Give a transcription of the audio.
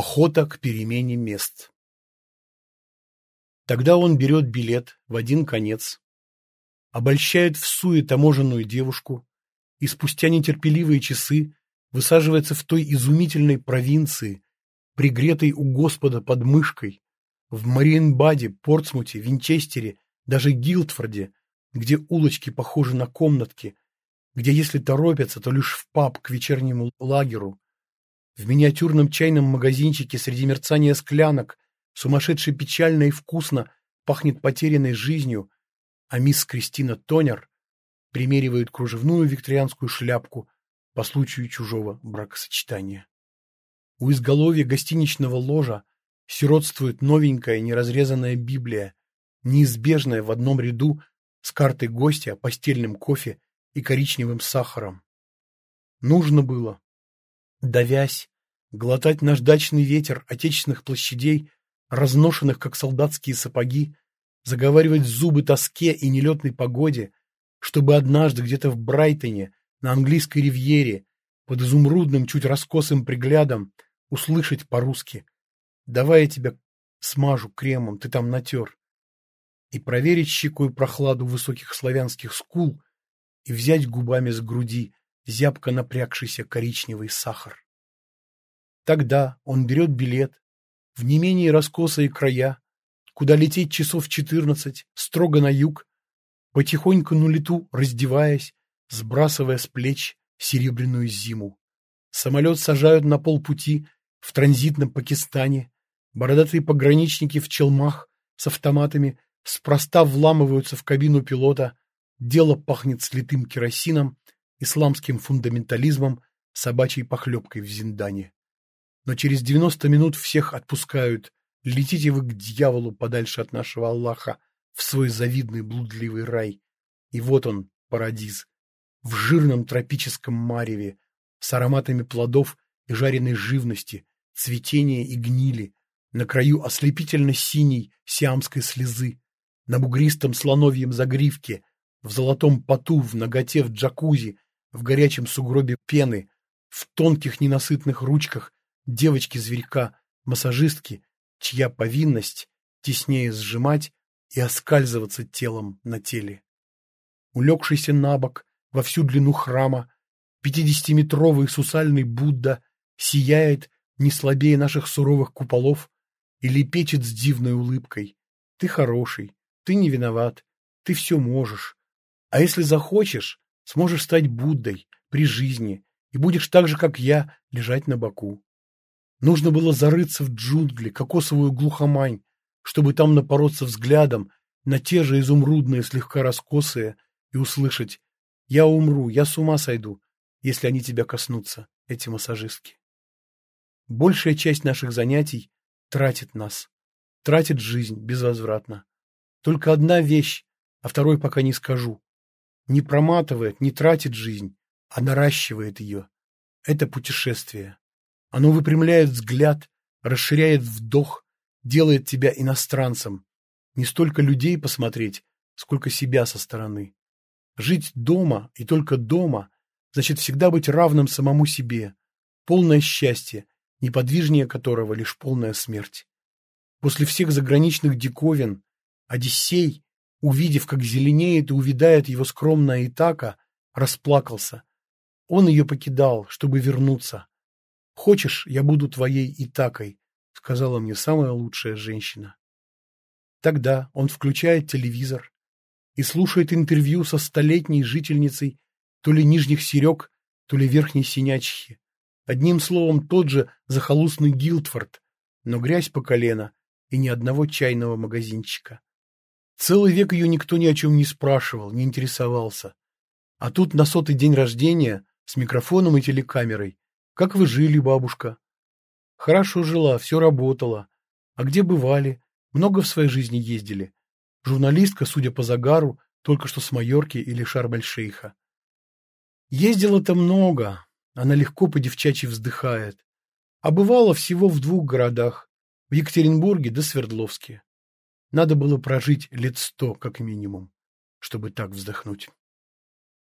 Охота к перемене мест. Тогда он берет билет в один конец, обольщает в суе таможенную девушку и спустя нетерпеливые часы высаживается в той изумительной провинции, пригретой у Господа под мышкой, в Мариенбаде, Портсмуте, Винчестере, даже Гилдфорде, где улочки похожи на комнатки, где если торопятся, то лишь в паб к вечернему лагеру, в миниатюрном чайном магазинчике среди мерцания склянок, сумасшедше печально и вкусно пахнет потерянной жизнью, а мисс Кристина Тонер примеривает кружевную викторианскую шляпку по случаю чужого бракосочетания. У изголовья гостиничного ложа сиротствует новенькая неразрезанная Библия, неизбежная в одном ряду с картой гостя, постельным кофе и коричневым сахаром. Нужно было, давясь, глотать наждачный ветер отечественных площадей, разношенных, как солдатские сапоги, заговаривать зубы тоске и нелетной погоде, чтобы однажды где-то в Брайтоне, на английской ривьере, под изумрудным, чуть раскосым приглядом, услышать по-русски «Давай я тебя смажу кремом, ты там натер» и проверить щекой прохладу высоких славянских скул и взять губами с груди зябко напрягшийся коричневый сахар. Тогда он берет билет в не менее раскосые края, куда лететь часов четырнадцать, строго на юг, потихоньку на лету раздеваясь, сбрасывая с плеч серебряную зиму. Самолет сажают на полпути в транзитном Пакистане, бородатые пограничники в челмах с автоматами спроста вламываются в кабину пилота, дело пахнет слитым керосином, исламским фундаментализмом, собачьей похлебкой в Зиндане. Но через девяносто минут всех отпускают. Летите вы к дьяволу подальше от нашего Аллаха, в свой завидный блудливый рай. И вот он, парадиз, в жирном тропическом мареве, с ароматами плодов и жареной живности, цветения и гнили, на краю ослепительно синей сиамской слезы, на бугристом слоновьем загривке, в золотом поту, в ноготе, в джакузи, в горячем сугробе пены, в тонких ненасытных ручках девочки-зверька, массажистки, чья повинность теснее сжимать и оскальзываться телом на теле. Улегшийся на бок во всю длину храма, пятидесятиметровый сусальный Будда сияет не слабее наших суровых куполов и лепечет с дивной улыбкой. Ты хороший, ты не виноват, ты все можешь. А если захочешь, сможешь стать Буддой при жизни и будешь так же, как я, лежать на боку. Нужно было зарыться в джунгли, кокосовую глухомань, чтобы там напороться взглядом на те же изумрудные, слегка раскосые, и услышать «Я умру, я с ума сойду, если они тебя коснутся, эти массажистки». Большая часть наших занятий тратит нас, тратит жизнь безвозвратно. Только одна вещь, а второй пока не скажу. Не проматывает, не тратит жизнь, а наращивает ее. Это путешествие. Оно выпрямляет взгляд, расширяет вдох, делает тебя иностранцем. Не столько людей посмотреть, сколько себя со стороны. Жить дома и только дома значит всегда быть равным самому себе. Полное счастье, неподвижнее которого лишь полная смерть. После всех заграничных диковин, Одиссей, увидев, как зеленеет и увядает его скромная Итака, расплакался. Он ее покидал, чтобы вернуться. «Хочешь, я буду твоей Итакой», — сказала мне самая лучшая женщина. Тогда он включает телевизор и слушает интервью со столетней жительницей то ли Нижних Серег, то ли Верхней Синячихи. Одним словом, тот же захолустный Гилдфорд, но грязь по колено и ни одного чайного магазинчика. Целый век ее никто ни о чем не спрашивал, не интересовался. А тут на сотый день рождения с микрофоном и телекамерой. Как вы жили, бабушка? Хорошо жила, все работала. А где бывали? Много в своей жизни ездили. Журналистка, судя по загару, только что с Майорки или Шарбаль-Шейха. Ездила-то много. Она легко по-девчачьи вздыхает. А бывало всего в двух городах. В Екатеринбурге да Свердловске. Надо было прожить лет сто, как минимум, чтобы так вздохнуть.